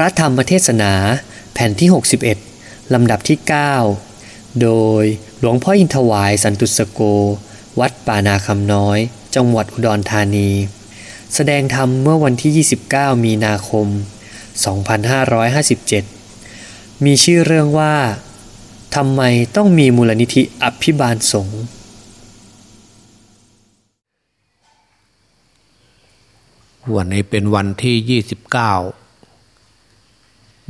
ระธรรมเทศนาแผ่นที่ 61 ลำดับที่ 9 โดยหลวงพ่ออินทวายสันตุสโก วัดป่านาคำน้อย จังหวัดอุดรธานี แสดงธรรมเมื่อวันที่ 29 มีนาคม 2557 มีชื่อเรื่องว่าทำไมต้องมีมูลนิธิอภิบาลสงฆ์วันนี้เป็นวันที่ 29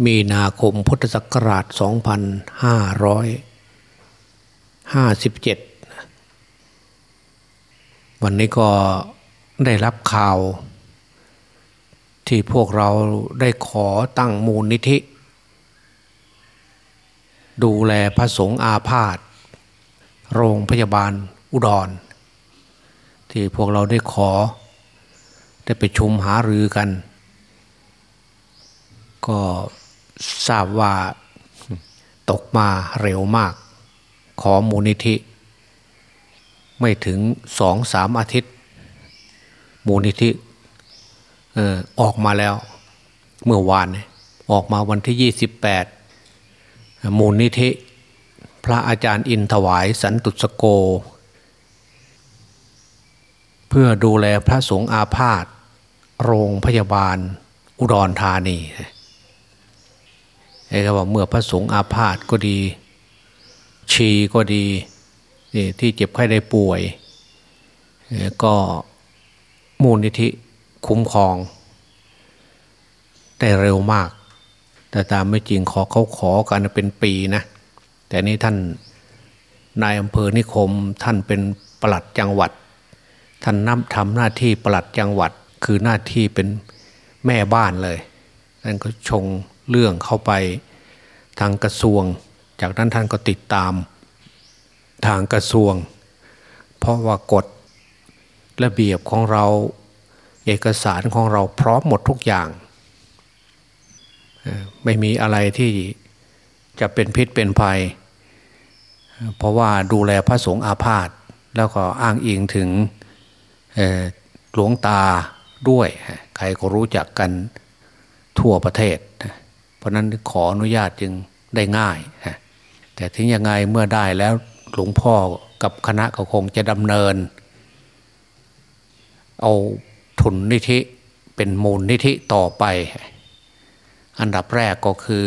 มีนาคมพุทธศักราช 2557 วันนี้ก็ได้รับข่าว ที่พวกเราได้ขอตั้งมูลนิธิ ดูแลพระสงฆ์อาพาธโรงพยาบาลอุดร ที่พวกเราได้ขอ ได้ไปชุมหารือกันก็ ทราบว่าตกมาเร็วมาก ขอมูลนิธิ ไม่ถึงสองสามอาทิตย์ มูลนิธิออกมาแล้ว เมื่อวานออกมาวันที่ 28 มูลนิธิ พระอาจารย์อินถวายสันตุสโก เพื่อดูแลพระสงฆ์อาพาธโรงพยาบาลอุดรธานี ไอ้ก็ว่าเมื่อพระสงฆ์อาพาธก็ดี ชีก็ดีที่เจ็บไข้ได้ป่วย ก็มูลนิธิคุ้มครอง ได้เร็วมาก แต่ตามไม่จริงขอเขาขอกันเป็นปีนะแต่นี้ท่านนายอำเภอนิคมท่านเป็นปลัดจังหวัด ท่านนำทำหน้าที่ปลัดจังหวัด คือหน้าที่เป็นแม่บ้านเลยท่านก็ชง เรื่องเข้าไปทางกระทรวง จากนั้นท่านก็ติดตามทางกระทรวง เพราะว่ากฎระเบียบของเราเอกสารของเราพร้อมหมดทุกอย่าง ไม่มีอะไรที่จะเป็นพิษเป็นภัย เพราะว่าดูแลพระสงฆ์อาพาธแล้วก็อ้างอิงถึงหลวงตาด้วย ใครก็รู้จักกันทั่วประเทศ เพราะนั้นขออนุญาตจึงได้ง่ายแต่ถึงยังไงเมื่อได้แล้วหลวงพ่อกับคณะก็คงจะดำเนิน เอาทุนนิธิเป็นมูลนิธิต่อไป อันดับแรกก็คือ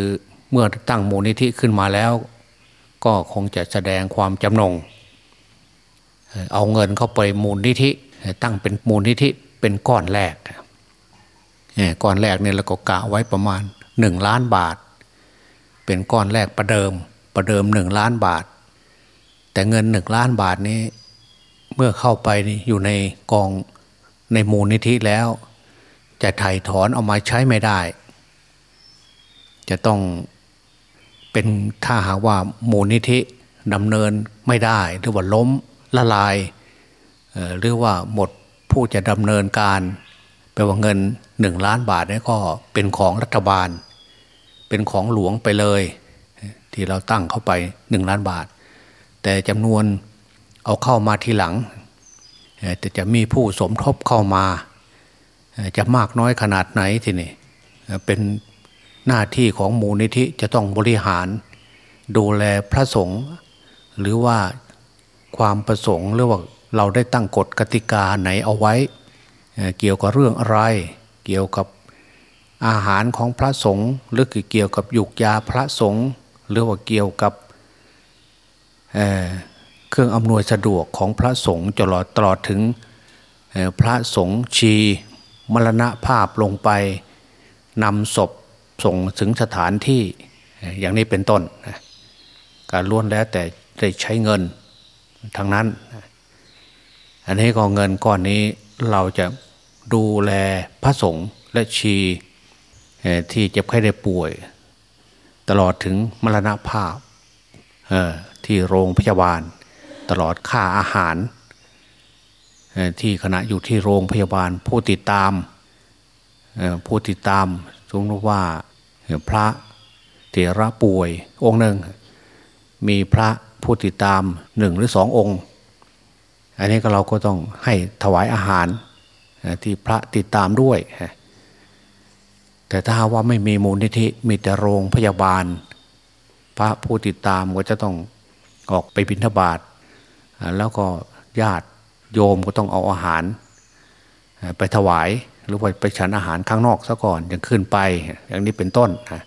เมื่อตั้งมูลนิธิขึ้นมาแล้ว ก็คงจะแสดงความจำนง เอาเงินเข้าไปมูลนิธิตั้งเป็นมูลนิธิเป็นก้อนแรกก้อนแรกเนี่ยเราก็กะไว้ประมาณ หนึ่งล้านบาท เป็นก้อนแรกประเดิมประเดิมหนึ่งล้านบาท แต่เงินหนึ่งล้านบาทนี้ เมื่อเข้าไปอยู่ในกองในมูลนิธิแล้ว จะถ่ายถอนเอามาใช้ไม่ได้ จะต้องเป็นถ้าหากว่ามูลนิธิดำเนินไม่ได้หรือว่าล้มละลายหรือว่าหมดผู้จะดำเนินการแปลว่าเงินหนึ่งล้านบาทนี่ก็เป็นของรัฐบาล เป็นของหลวงไปเลย ที่เราตั้งเข้าไปหนึ่งล้านบาท แต่จำนวนเอาเข้ามาทีหลังแต่จะมีผู้สมทบเข้ามา จะมากน้อยขนาดไหนทีนี่เป็นหน้าที่ของมูลนิธิจะต้องบริหาร ดูแลพระสงฆ์หรือว่าความประสงค์หรือว่าเราได้ตั้งกฎกติกาไหนเอาไว้ เกี่ยวกับเรื่องอะไร เกี่ยวกับ อาหารของพระสงฆ์หรือเกี่ยวกับยุกยาพระสงฆ์หรือว่าเกี่ยวกับเเครื่องอำนวยสะดวกของพระสงฆ์ตลอดตลอดถึงพระสงฆ์ชีมรณภาพลงไปนำศพส่งถึงสถานที่อย่างนี้เป็นต้น การล้วนแล้วแต่ได้ใช้เงินทางนั้น อันนี้ก็เงินก้อนนี้เราจะดูแลพระสงฆ์และชี ที่เจ็บไข้ได้ป่วย ตลอดถึงมรณภาพที่โรงพยาบาล ตลอดค่าอาหาร ที่ขณะอยู่ที่โรงพยาบาลผู้ติดตามผู้ติดตามสมมติว่าพระเถระป่วยองค์หนึ่ง มีพระผู้ติดตามหนึ่งหรือสององค์ อันนี้ก็เราก็ต้องให้ถวายอาหารที่พระติดตามด้วย แต่ถ้าว่าไม่มีมูลนิธิมีแต่โรงพยาบาล พระผู้ติดตามก็จะต้องออกไปบิณฑบาตแล้วก็ญาติโยมก็ต้องเอาอาหาร ไปถวายหรือว่าไปฉันอาหารข้างนอกซะก่อนยังขึ้นไปอย่างนี้เป็นต้นนะ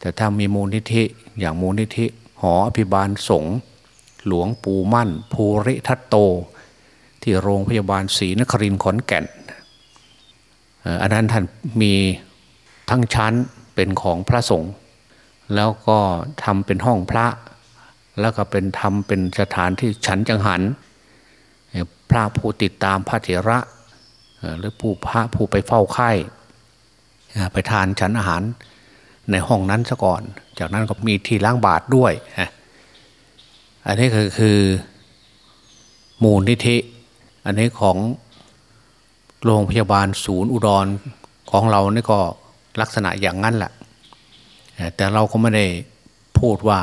แต่ถ้ามีมูลนิธิอย่างมูลนิธิ หออภิบาลสงฆ์หลวงปู่มั่น ภูริทัตโต ที่โรงพยาบาลศรีนครินทร์ขอนแก่นอันนั้นท่านมี ทั้งชั้นเป็นของพระสงฆ์แล้วก็ทำเป็นห้องพระ แล้วก็เป็นทำเป็นสถานที่ฉันจังหัน พระผู้ติดตามพระเถระหรือผู้พระผู้ไปเฝ้าไข้ไปทานฉันอาหารในห้องนั้นซะก่อน จากนั้นก็มีที่ล้างบาทด้วย อันนี้ก็คือมูลนิธิ อันนี้ของโรงพยาบาลศูนย์อุดรของเรานี่ก็ ลักษณะอย่างนั้นแหละแต่เราก็ไม่ได้พูดว่า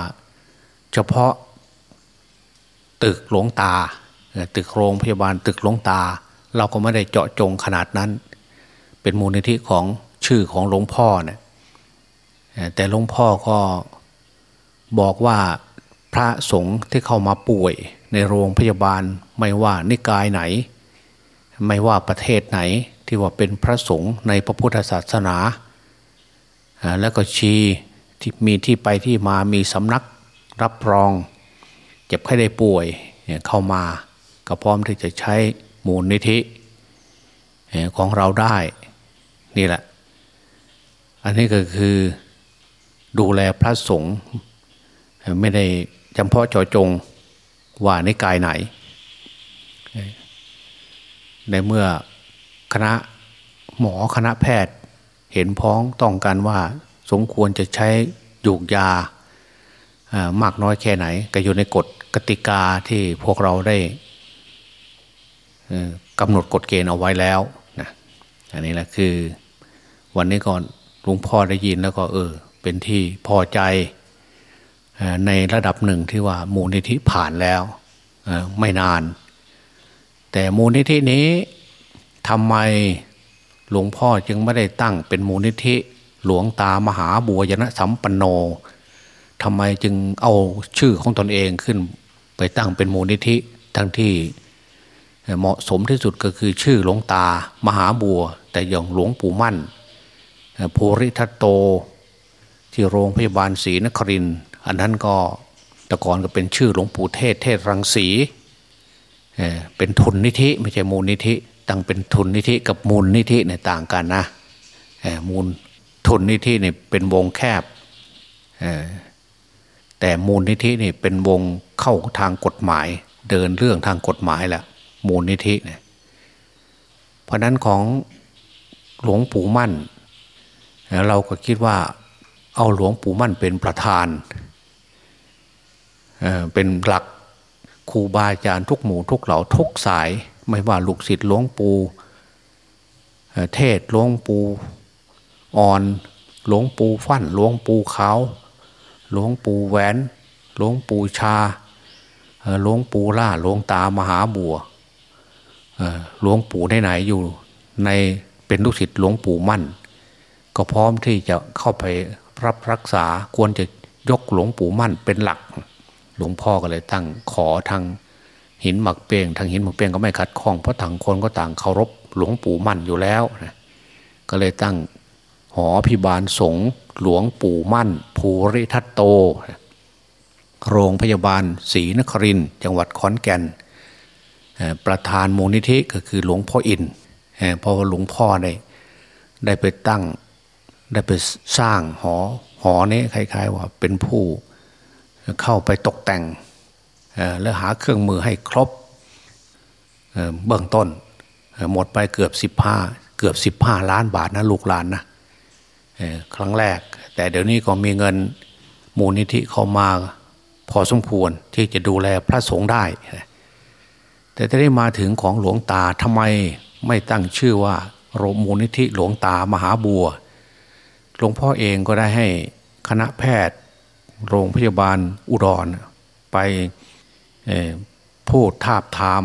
เฉพาะตึกหลวงตา ตึกโรงพยาบาลตึกหลวงตา เราก็ไม่ได้เจาะจงขนาดนั้น เป็นมูลนิธิของชื่อของหลวงพ่อเนี่ยแต่หลวงพ่อก็บอกว่าพระสงฆ์ที่เข้ามาป่วยในโรงพยาบาลไม่ว่านิกายไหน ไม่ว่าประเทศไหนที่ว่าเป็นพระสงฆ์ในพระพุทธศาสนา แล้วก็ชีที่มีที่ไปที่มามีสำนักรับรอง เจ็บไข้ได้ป่วยเข้ามาก็พร้อมที่จะใช้มูลนิธิของเราได้นี่แหละ อันนี้ก็คือดูแลพระสงฆ์ไม่ได้จำเพาะเจาะจงว่าในกายไหน ในเมื่อคณะหมอคณะแพทย์ เห็นพ้องต้องการว่าสมควรจะใช้ยูกยามากน้อยแค่ไหน ก็อยู่ในกฎกติกาที่พวกเราได้กำหนดกฎเกณฑ์เอาไว้แล้วนะอันนี้แหละคือวันนี้ก่อนหลวงพ่อได้ยินแล้วก็เออ เป็นที่พอใจในระดับหนึ่งที่ว่ามูลนิธิผ่านแล้วไม่นาน แต่มูลนิธินี้ทำไม หลวงพ่อจึงไม่ได้ตั้งเป็นมูลนิธิ หลวงตามหาบัวยนะสัมปันโนทำไมจึงเอาชื่อของตนเองขึ้นไปตั้งเป็นมูลนิธิทั้งที่เหมาะสมที่สุดก็คือชื่อหลวงตามหาบัว แต่อย่างหลวงปู่มั่นภูริทัตโต ที่โรงพยาบาลศรีนครินอันนั้นก็แต่ก่อนก็เป็นชื่อหลวงปู่เทศเทศรังสีเป็นทุนนิธิไม่ใช่มูลนิธิ ตั้งเป็นทุนนิธิกับมูลนิธิเนี่ยต่างกันนะมูลทุนนิธิเนี่ยเป็นวงแคบแต่มูลนิธินี่เป็นวงเข้าทางกฎหมาย เดินเรื่องทางกฎหมายแหละมูลนิธิเนี่ยเพราะนั้นของหลวงปู่มั่น เราก็คิดว่าเอาหลวงปู่มั่นเป็นประธานเป็นหลักครูบาอาจารย์ทุกหมู่ทุกเหล่าทุกสาย ไม่ว่าลูกศิษย์หลวงปู่เทศหลวงปู่อ่อนหลวงปู่ฟั่นหลวงปู่ขาวหลวงปู่แหวนหลวงปู่ชาหลวงปู่ล่าหลวงตามหาบัวหลวงปู่ไหนๆอยู่ในเป็นลูกศิษย์หลวงปู่มั่น ก็พร้อมที่จะเข้าไปรับรักษาควรจะยกหลวงปู่มั่นเป็นหลัก หลวงพ่อก็เลยตั้งขอทาง หินหมักเปียงทางหินหมักเปียงก็ไม่ขัดข้องเพราะต่างคนก็ต่างเคารพหลวงปู่มั่นอยู่แล้วนะก็เลยตั้งหอพิบาลสงหลวงปู่มั่น ภูริทัตโต โรงพยาบาลศรีนครินจังหวัดขอนแก่น ประธานมูลนิธิก็คือหลวงพ่ออินเพราะว่าหลวงพ่อได้ได้ไปตั้งได้ไปสร้างหอหอนี้คล้าย ๆ ว่าเป็นผู้เข้าไปตกแต่ง แล้วหาเครื่องมือให้ครบเบื้องต้นหมดไปเกือบสิบห้าเกือบสิบห้าล้านบาทนะลูกหลานนะครั้งแรก แต่เดี๋ยวนี้ก็มีเงินมูลนิธิเข้ามาพอสมควรที่จะดูแลพระสงฆ์ได้ แต่ถ้าได้มาถึงของหลวงตาทำไมไม่ตั้งชื่อว่าโรมูลนิธิหลวงตามหาบัว หลวงพ่อเองก็ได้ให้คณะแพทย์ โรงพยาบาลอุดรไป พูดทาบทาม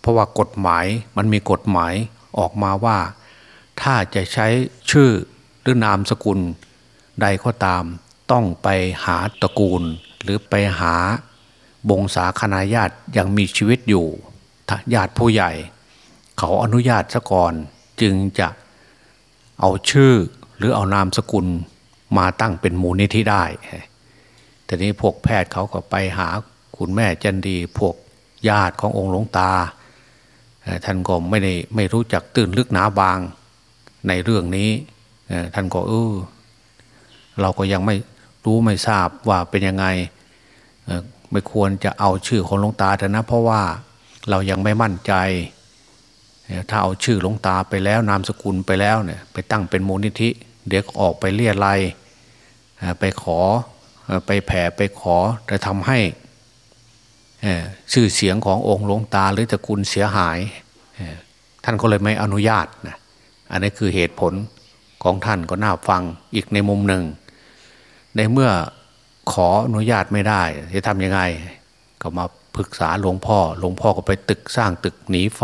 เพราะว่ากฎหมายมันมีกฎหมายออกมาว่า ถ้าจะใช้ชื่อหรือนามสกุลใดก็ตาม ต้องไปหาตระกูล หรือไปหาบงสาคณาญาติยังมีชีวิตอยู่ญาติผู้ใหญ่ เขาอนุญาตซะก่อนจึงจะเอาชื่อหรือเอานามสกุลมาตั้งเป็นมูลนิธิได้ แต่นี้พวกแพทย์เขาก็ไปหา คุณแม่จันดีพวกญาติขององค์หลวงตา ท่านก็ไม่ได้ไม่รู้จักตื่นลึกหนาบางในเรื่องนี้ ท่านก็เออเราก็ยังไม่รู้ไม่ทราบว่าเป็นยังไงไม่ควรจะเอาชื่อของหลวงตาแต่นะเพราะว่าเรายังไม่มั่นใจ ถ้าเอาชื่อหลวงตาไปแล้วนามสกุลไปแล้วเนี่ยไปตั้งเป็นมูลนิธิ เดี๋ยวออกไปเรียรายไปขอไปแผ่ไปขอจะทำให้ ชื่อเสียงขององค์หลวงตาหรือตระกูลเสียหาย ท่านก็เลยไม่อนุญาตนะอันนี้คือเหตุผลของท่านก็น่าฟังอีกในมุมหนึ่ง ในเมื่อขออนุญาตไม่ได้จะทำยังไง ก็มาปรึกษาหลวงพ่อ หลวงพ่อก็ไปตึกสร้างตึกหนีไฟ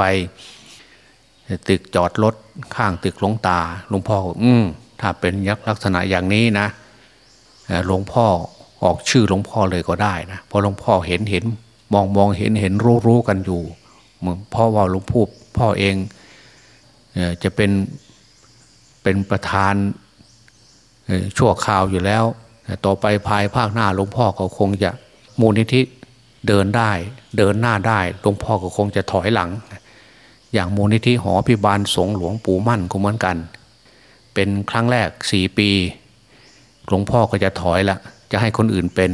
ตึกจอดรถข้างตึกหลวงตา หลวงพ่อก็อืมถ้าเป็นยักษ์ลักษณะอย่างนี้นะหลวงพ่อออกชื่อหลวงพ่อเลยก็ได้นะเพราะหลวงพ่อเห็นเห็น มองมองเห็นเห็นรู้รู้กันอยู่เพราะว่าหลวงพ่อพ่อเองจะเป็นเป็นประธานชั่วคราวอยู่แล้ว ต่อไปภายภาคหน้าหลวงพ่อก็คงจะมูลนิธิเดินได้ เดินหน้าได้หลวงพ่อก็คงจะถอยหลัง อย่างมูลนิธิหอพิบาลสงหลวงปู่มั่นก็เหมือนกัน เป็นครั้งแรกสี่ปี หลวงพ่อก็จะถอยละจะให้คนอื่นเป็น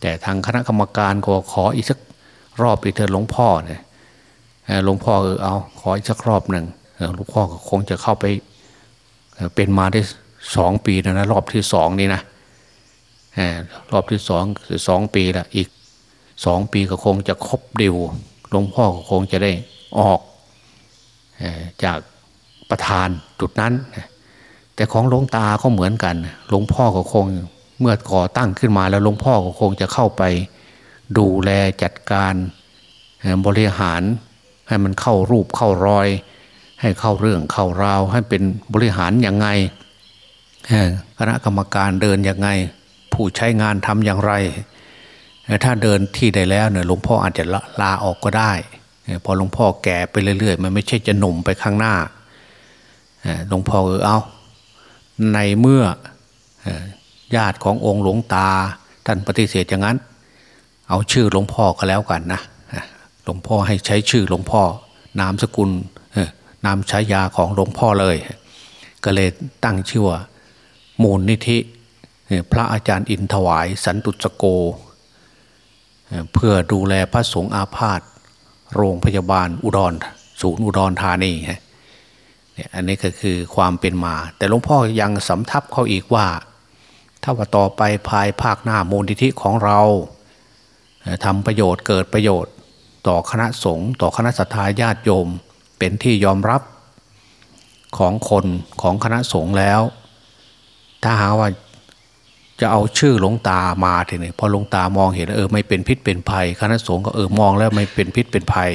แต่ทางคณะกรรมการก็ขออีกสักรอบอีกเถิดหลวงพ่อเนี่ยหลวงพ่อเออเอาขออีกสักรอบหนึ่งหลวงพ่อก็คงจะเข้าไปเป็นมาได้สองปีนะนะรอบที่สองนี่นะรอบที่สองสองปีละอีกสองปีก็คงจะครบเดียวหลวงพ่อก็คงจะได้ออกจากประธานจุดนั้น แต่ของหลวงตาก็เหมือนกันหลวงพ่อก็คง เมื่อก่อตั้งขึ้นมาแล้วหลวงพ่อก็คงจะเข้าไป ดูแลจัดการบริหารให้มันเข้ารูปเข้ารอย ให้เข้าเรื่องเข้าราว ให้เป็นบริหารอย่างไงคณะกรรมการเดินยังไง ผู้ใช้งานทำอย่างไร ถ้าเดินที่ใดแล้วเนี่ยหลวงพ่ออาจจะลาออกก็ได้พอหลวงพ่อแก่ไปเรื่อยๆ มันไม่ใช่จะหนุ่มไปข้างหน้าหลวงพ่อเออเอาในเมื่อ ญาติขององค์หลวงตา ท่านปฏิเสธอย่างนั้น เอาชื่อหลวงพ่อก็แล้วกันนะหลวงพ่อให้ใช้ชื่อหลวงพ่อนามสกุลนามฉายาของหลวงพ่อเลย ก็เลยตั้งชื่อว่ามูลนิธิพระอาจารย์อินถวาย สันตุสโก เพื่อดูแลพระสงฆ์อาพาธโรงพยาบาลอุดร ศูนย์อุดรธานีเนี่ยอันนี้ก็คือความเป็นมา แต่หลวงพ่อยังสำทับเขาอีกว่า ถ้าว่าต่อไปภายภาคหน้ามูลนิธิของเราทำประโยชน์เกิดประโยชน์ ต่อคณะสงฆ์ต่อคณะสัตยาญาติโยม เป็นที่ยอมรับของคนของคณะสงฆ์แล้ว ถ้าหาว่าจะเอาชื่อหลวงตามาทีนี้พอหลวงตามองเห็นเออไม่เป็นพิษเป็นภัย คณะสงฆ์ก็เออมองแล้วไม่เป็นพิษเป็นภัย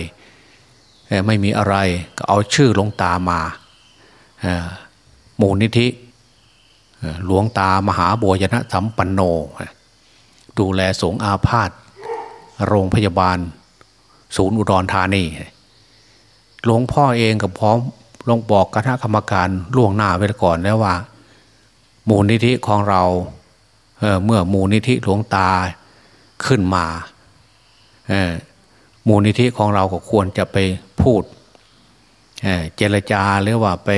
ไม่มีอะไรก็เอาชื่อหลวงตามามูลนิธิ หลวงตามหาบัวยนะสัมปันโน ดูแลสงอาพาธโรงพยาบาล ศูนย์อุดรธานีหลวงพ่อเองกับพร้อมลงบอกคณะกรรมการล่วงหน้าไว้ก่อนแล้วว่า มูลนิธิของเราเเมื่อมูลนิธิหลวงตาขึ้นมามูลนิธิของเราก็ควรจะไปพูดเเจรจาหรือว่าไป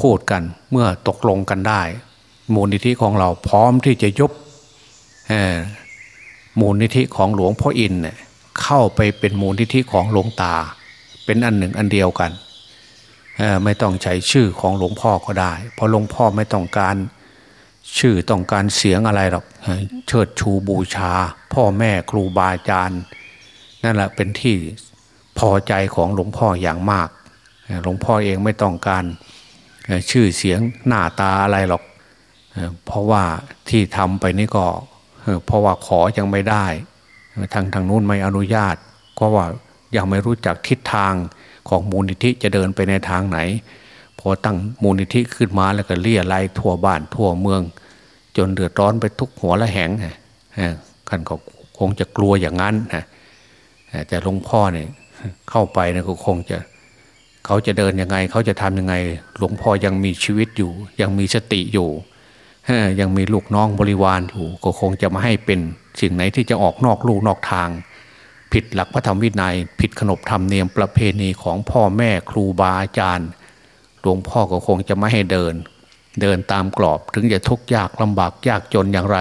พูดกันเมื่อตกลงกันได้ มูลนิธิของเราพร้อมที่จะยบมูลนิธิของหลวงพ่ออินเเข้าไปเป็นมูลนิธิของหลวงตา เป็นอันหนึ่งอันเดียวกันไม่ต้องใช้ชื่อของหลวงพ่อก็ได้ เพราะหลวงพ่อไม่ต้องการชื่อต้องการเสียงอะไรหรอกเชิดชูบูชา พ่อแม่ครูบาอาจารย์นั่นแหละเป็นที่พอใจของหลวงพ่ออย่างมากหลวงพ่อเองไม่ต้องการชื่อเสียงหน้าตาอะไรหรอก เพราะว่าที่ทำไปนี่ก็เพราะว่าขอยังไม่ได้ ทางทางนู้นไม่อนุญาต เพราะว่ายังไม่รู้จักทิศทางของมูลนิธิจะเดินไปในทางไหน พอตั้งมูลนิธิขึ้นมาแล้วก็เลี่ยไล่ทั่วบ้านทั่วเมือง จนเดือดร้อนไปทุกหัวละแหงท่านก็คงจะกลัวอย่างนั้นนะแต่หลวงพ่อเนี่ยเข้าไปเนี่ยก็คงจะเขาจะเดินยังไง เขาจะทำยังไง หลวงพ่อยังมีชีวิตอยู่ ยังมีสติอยู่ ยังมีลูกน้องบริวารอยู่ก็คงจะมาให้เป็นสิ่งไหนที่จะออกนอกลูกนอกทาง ผิดหลักพระธรรมวินยัย ผิดขนบธรรมเนียมประเพณีของพ่อแม่ครูบาอาจารย์หลวงพ่อก็คงจะไม่ให้เดิน เดินตามกรอบถึงจะทุกข์ยากลำบากยากจนอย่างไร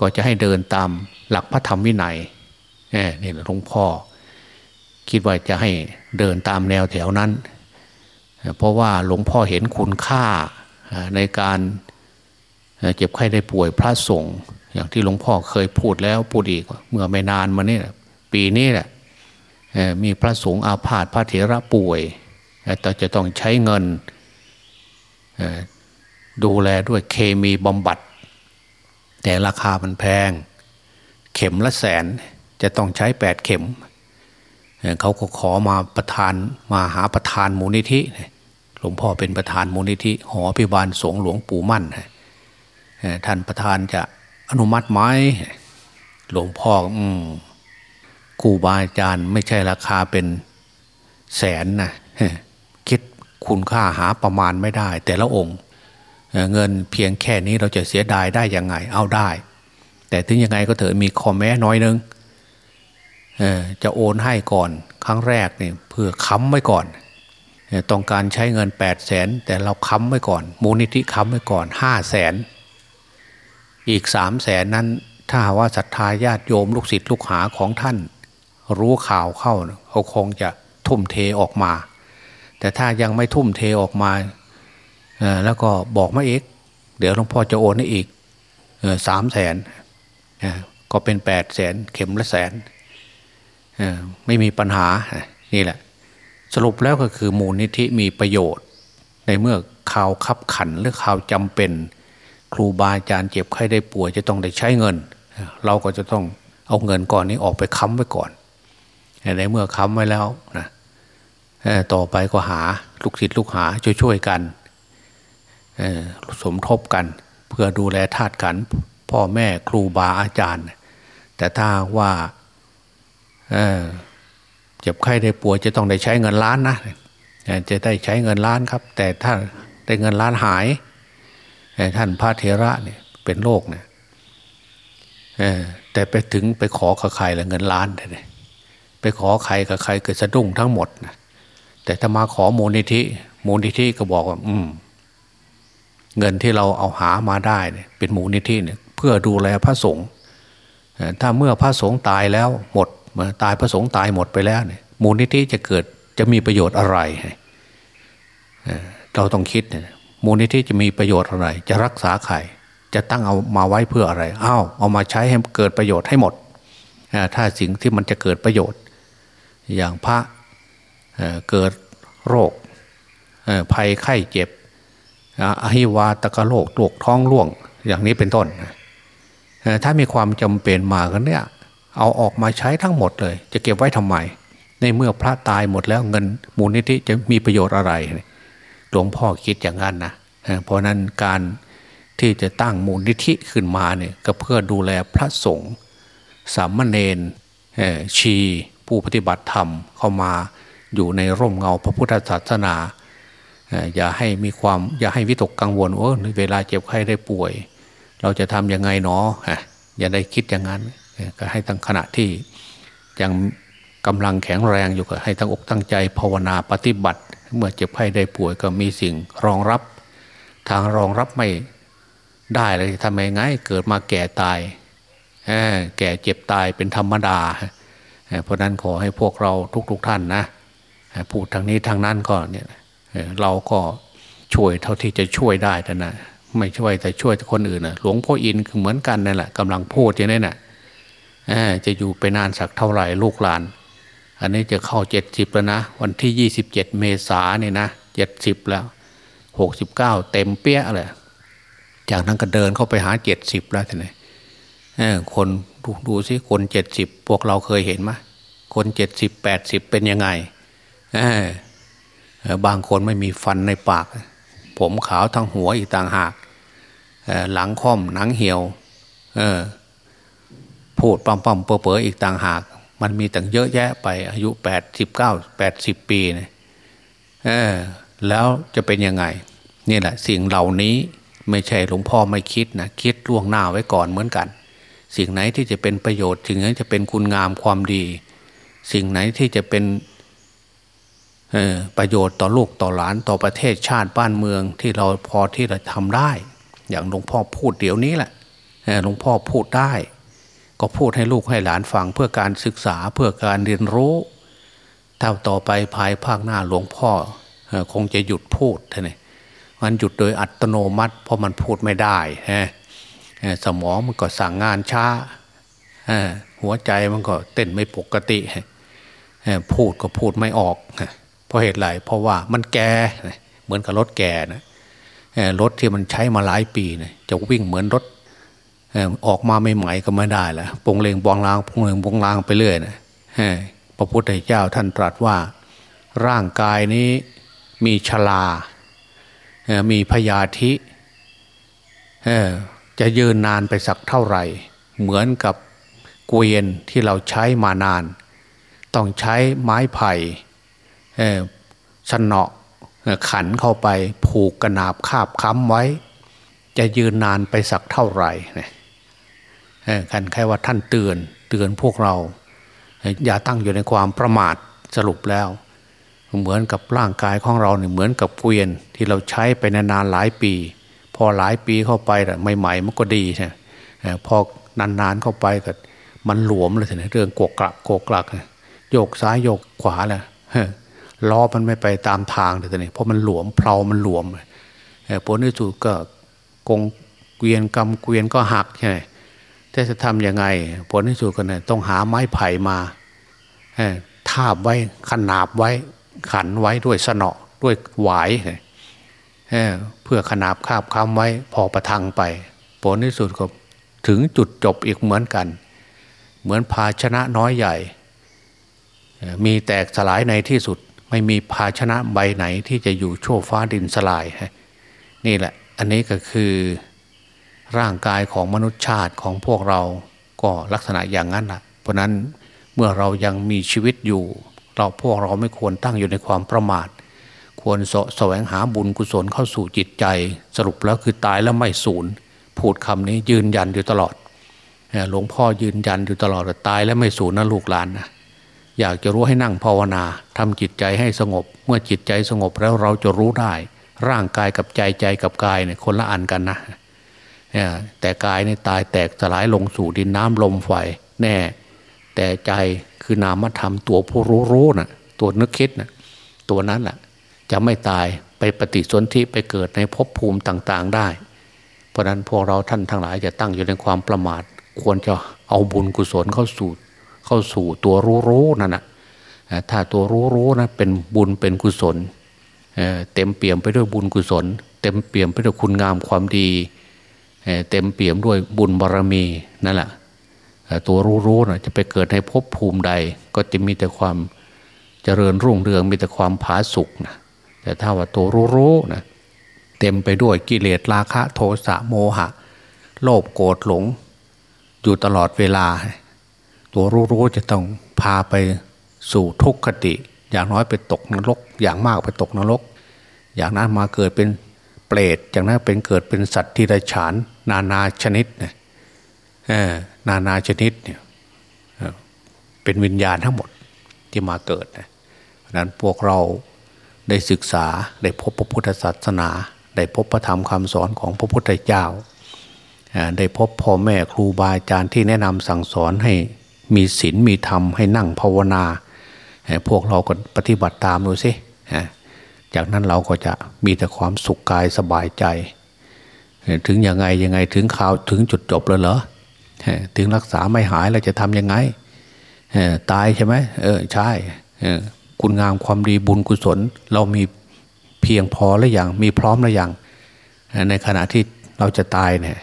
ก็จะให้เดินตามหลักพระธรรมวินัยนี่หลวงพ่อ คิดว่าจะให้เดินตามแนวแถวนั้น เพราะว่าหลวงพ่อเห็นคุณค่าในการ เจ็บไข้ได้ป่วยพระสงฆ์อย่างที่หลวงพ่อเคยพูดแล้วพูดอีกเมื่อไม่นานมานี่ปีนี้แหละมีพระสงฆ์อาพาธพระเถระป่วยแต่จะต้องใช้เงินดูแลด้วยเคมีบำบัด แต่ราคามันแพง เข็มละแสนจะต้องใช้แปดเข็ม เขาก็ขอมาประธานมาหาประธานมูลนิธิหลวงพ่อเป็นประธานมูลนิธิ หอพิบาลสงหลวงปู่มั่น ท่านประธานจะอนุมัติไหมหลวงพ่ออืมครูบาอาจารย์ไม่ใช่ราคาเป็นแสนนะคิดคุณค่าหาประมาณไม่ได้ แต่ละองค์ เงินเพียงแค่นี้เราจะเสียดายได้ยังไงเอาได้ แต่ถึงยังไงก็เถอะมีคอมแม้น้อยนึงจะโอนให้ก่อนครั้งแรกเนี่ยเพื่อค้ำไว้ก่อนต้องการใช้เงิน8ปดแสนแต่เราค้ำไว้ก่อน มูลนิธิค้ำไว้ก่อนห้าแสน อีกสามแสนนั้นถ้าว่าศรัทธาญาติโยมลูกศิษย์ลูกหาของท่าน รู้ข่าวเข้าเขาคงจะทุ่มเทออกมา แต่ถ้ายังไม่ทุ่มเทออกมาแล้วก็บอกมาเอกเดี๋ยวหลวงพ่อจะโอนให้อีกสามแสนก็เป็นแปดแสนเข็มละแสนไม่มีปัญหานี่แหละ สรุปแล้วก็คือมูลนิธิมีประโยชน์ ในเมื่อข่าวขับขันหรือข่าวจำเป็น ครูบาอาจารย์เจ็บไข้ได้ป่วยจะต้องได้ใช้เงิน เราก็จะต้องเอาเงินก่อนนี้ออกไปค้ำไว้ก่อนในเมื่อค้ำไว้แล้วนะต่อไปก็หาลูกศิษย์ลูกหาช่วยๆกันสมทบกัน เพื่อดูแลธาตุขันพ่อแม่ครูบาอาจารย์ แต่ถ้าว่าเจ็บไข้ได้ป่วยจะต้องได้ใช้เงินล้านนะจะได้ใช้เงินล้านครับ แต่ถ้าได้เงินล้านหาย ท่านพระเทระเนี่ยเป็นโรคเนี่ยแต่ไปถึงไปขอกับใครละเงินล้านเลยไปขอใครกับใครเกิดสะดุ้งทั้งหมดนะแต่ถ้ามาขอมูลนิธิมูลนิธิก็บอกว่า อืม เงินที่เราเอาหามาได้เนี่ย เป็นมูลนิธิเนี่ย เพื่อดูแลพระสงฆ์ถ้าเมื่อพระสงฆ์ตายแล้วหมดตายพระสงฆ์ตายหมดไปแล้วเนี่ย มูลนิธิจะเกิดจะมีประโยชน์อะไรเราต้องคิดเนี่ย มูลนิธิจะมีประโยชน์อะไร จะรักษาใครจะตั้งเอามาไว้เพื่ออะไรอ้าวเอามาใช้ให้เกิดประโยชน์ให้หมด ถ้าสิ่งที่มันจะเกิดประโยชน์ อย่างพระเเกิดโรคภัยไข้เจ็บอหิวาตกโรคโรคท้องร่วง อย่างนี้เป็นต้น ถ้ามีความจำเป็นมากันเนี่ยเอาออกมาใช้ทั้งหมดเลย จะเก็บไว้ทำไม ในเมื่อพระตายหมดแล้วเงินมูลนิธิจะมีประโยชน์อะไร หลวงพ่อคิดอย่างนั้นนะเพราะนั้นการที่จะตั้งมูลนิธิขึ้นมาเนี่ยก็เพื่อดูแลพระสงฆ์สามเณรชีผู้ปฏิบัติธรรมเข้ามาอยู่ในร่มเงาพระพุทธศาสนาอย่าให้มีความอย่าให้วิตกกังวลว่าเวลาเจ็บไข้ได้ป่วย เราจะทำยังไงเนาะอย่าได้คิดอย่างนั้นก็ให้ตั้งขณะที่ยังกำลังแข็งแรงอยู่ก็ให้ตั้งอกตั้งใจภาวนาปฏิบัติ เมื่อเจ็บไข้ได้ป่วยก็มีสิ่งรองรับ ทางรองรับไม่ได้เลยทำไงไงเกิดมาแก่ตายแก่เจ็บตายเป็นธรรมดา เพราะนั้นขอให้พวกเราทุกๆทท่านนะพูดทางนี้ทางนั้นก็เนี่ยเราก็ช่วยเท่าที่จะช่วยได้แต่นะไม่ช่วยแต่ช่วยคนอื่นนะหลวงพ่ออินคือเหมือนกันนั่นแหละกำลังพูดอย่างนี้น่ะจะอยู่ไปนานสักเท่าไหร่ลูกหลาน อันนี้จะเข้าเจ็ดสิบแล้วนะ วันที่ยี่สิบเจ็ดเมษาเนี่ยนะเจ็ดสิบแล้วหกสิบเก้าเต็มเปี้ยเลยจากนั้นก็เดินเข้าไปหาเจ็ดสิบแล้วทีนี้คนดูดูสิคนเจ็ดสิบพวกเราเคยเห็นไหมคนเจ็ดสิบแปดสิบเป็นยังไงบางคนไม่มีฟันในปาก ผมขาวทั้งหัวอีกต่างหากหลังค่อมหนังเหี่ยวพูดปั๊มปั๊มเปอเป๋ออีกต่างหาก มันมีตั้งเยอะแยะไป อายุแปดสิบเก้าแปดสิบปีเนี่ยแล้วจะเป็นยังไง นี่แหละ สิ่งเหล่านี้ไม่ใช่หลวงพ่อไม่คิดนะคิดล่วงหน้าไว้ก่อนเหมือนกัน สิ่งไหนที่จะเป็นประโยชน์สิ่งไหนจะเป็นคุณงามความดี สิ่งไหนที่จะเป็นประโยชน์ต่อลูกต่อหลานต่อประเทศชาติบ้านเมืองที่เราพอที่จะทำได้ อย่างหลวงพ่อพูดเดี๋ยวนี้แหละหลวงพ่อพูดได้ ก็พูดให้ลูกให้หลานฟังเพื่อการศึกษาเพื่อการเรียนรู้ถ้าต่อไปภายภาคหน้าหลวงพ่อคงจะหยุดพูดท่านี่มันหยุดโดยอัตโนมัติ เพราะมันพูดไม่ได้ฮะสมองมันก็สั่งงานช้าหัวใจมันก็เต้นไม่ปกติพูดก็พูดไม่ออกเพราะเหตุไรเพราะว่ามันแก่เหมือนกับรถแก่นะรถที่มันใช้มาหลายปีนะจะวิ่งเหมือนรถ ออกมาไม่ใหม่ก็ไม่ได้ล้วปงเลงบองลางปงเลงบองลางไปเรื่อยนะพระพุทธเจ้าท่านตรัสว่า ร่างกายนี้มีชลา มีพยาธิจะยืนนานไปสักเท่าไหร่ เหมือนกับเกวียนที่เราใช้มานาน ต้องใช้ไม้ไผ่สนอขันเข้าไปผูกกระนาบคาบค้ำไว้ จะยืนนานไปสักเท่าไหร่ ขันแค่ว่าท่านเตือนเตือนพวกเรา อย่าตั้งอยู่ในความประมาทสรุปแล้ว เหมือนกับร่างกายของเราเนี่ยเหมือนกับเกวียนที่เราใช้ไปนานๆหลายปี พอหลายปีเข้าไปแต่ใหม่ๆมันก็ดีใช่พอนานๆเข้าไปก็มันหลวมเลยทีนี้เรื่องกกกลักกกกลักโยกซ้ายโยกขวาแหละล้อมันไม่ไปตามทางเลยทีนี้เพราะมันหลวมเพลามันหลวมผลที่สุดก็กงเกวียนกำเกวียนก็หักใช่ แต่จะทำยังไง ผลที่สุดก็เนี่ยต้องหาไม้ไผ่มาทาบไว้ขนาบไว้ ขันไว้ด้วยสนอด้วยหวายเพื่อขนาบคาบค้ำไว้พอประทังไป ผลที่สุดก็ถึงจุดจบอีกเหมือนกัน เหมือนภาชนะน้อยใหญ่ มีแตกสลายในที่สุด ไม่มีภาชนะใบไหนที่จะอยู่โชว์ฟ้าดินสลายนี่แหละ อันนี้ก็คือ ร่างกายของมนุษย์ชาติของพวกเราก็ลักษณะอย่างนั้นนะเพราะนั้นเมื่อเรายังมีชีวิตอยู่ เราพวกเราไม่ควรตั้งอยู่ในความประมาท ควรสแสวงหาบุญกุศลเข้าสู่จิตใจ สรุปแล้วคือตายแล้วไม่สูญพูดคำนี้ยืนยันอยู่ตลอดหลวงพ่อยืนยันอยู่ตลอดตายแล้วไม่สูญนะลูกหลานนะอยากจะรู้ให้นั่งภาวนาทำจิตใจให้สงบ เมื่อจิตใจสงบแล้วเราจะรู้ได้ ร่างกายกับใจใจกับกายเนี่ยคนละอันกันนะ แต่กายเนี่ตายแตกสลายลงสู่ดินน้ำลมไฟแน่ แต่ใจคือนามธรรมตัวผู้รู้รู้นะตัวนึกคิดนะตัวนั้นแหละจะไม่ตายไปปฏิสนธิไปเกิดในภพภูมิต่างๆได้ เพราะนั้นพวกเราท่านทั้งหลายจะตั้งอยู่ในความประมาท ควรจะเอาบุญกุศลเข้าสู่เข้าสู่ตัวรู้รู้นั่นนะถ้าตัวรู้รู้นะเป็นบุญเป็นกุศลเต็มเปี่ยมไปด้วยบุญกุศล เต็มเปี่ยมไปด้วยคุณงามความดี เต็มเปี่ยมด้วยบุญบารรมีนั่นแหละตัวรู้ๆนะจะไปเกิดในภพภูมิใด ก็จะมีแต่ความเจริญรุ่งเรืองมีแต่ความผาสุกนะแต่ถ้าว่าตัวรู้ๆนะเต็มไปด้วยกิเลสราคะโทสะโมหะ โลภโกรธหลง อยู่ตลอดเวลา ตัวรู้ๆจะต้องพาไปสู่ทุกขติ อย่างน้อยไปตกนรก อย่างมากไปตกนรก อย่างนั้นมาเกิดเป็นเปรตอย่างนั้นเป็นเกิดเป็นสัตว์ที่ไรฉาน นานาชนิดเนี่ยนานาชนิดเนี่ยเป็นวิญญาณทั้งหมดที่มาเกิดนะเพราะนั้นพวกเราได้ศึกษาได้พบพระพุทธศาสนา ได้พบพระธรรมคำสอนของพระพุทธเจ้า ได้พบพ่อแม่ครูบาอาจารย์ที่แนะนำสั่งสอนให้มีศีลมีธรรมให้นั่งภาวนา พวกเราก็ปฏิบัติตามดูสิจากนั้นเราก็จะมีแต่ความสุขกายสบายใจ ถึงยังไงยังไงถึงข่าวถึงจุดจบเลยเหรอถึงรักษาไม่หายเราจะทำยังไงตายใช่ไหมเออใช่คุณงามความดีบุญกุศล เรามีเพียงพอหรือยังมีพร้อมหรือยังในขณะที่เราจะตายเนี่ย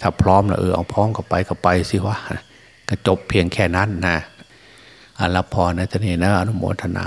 ถ้าพร้อมแล้วเออเอาพร้อมกับไปกับไปสิวะก็จบเพียงแค่นั้นนะอรับพรในทนี้นะอนุโมทนา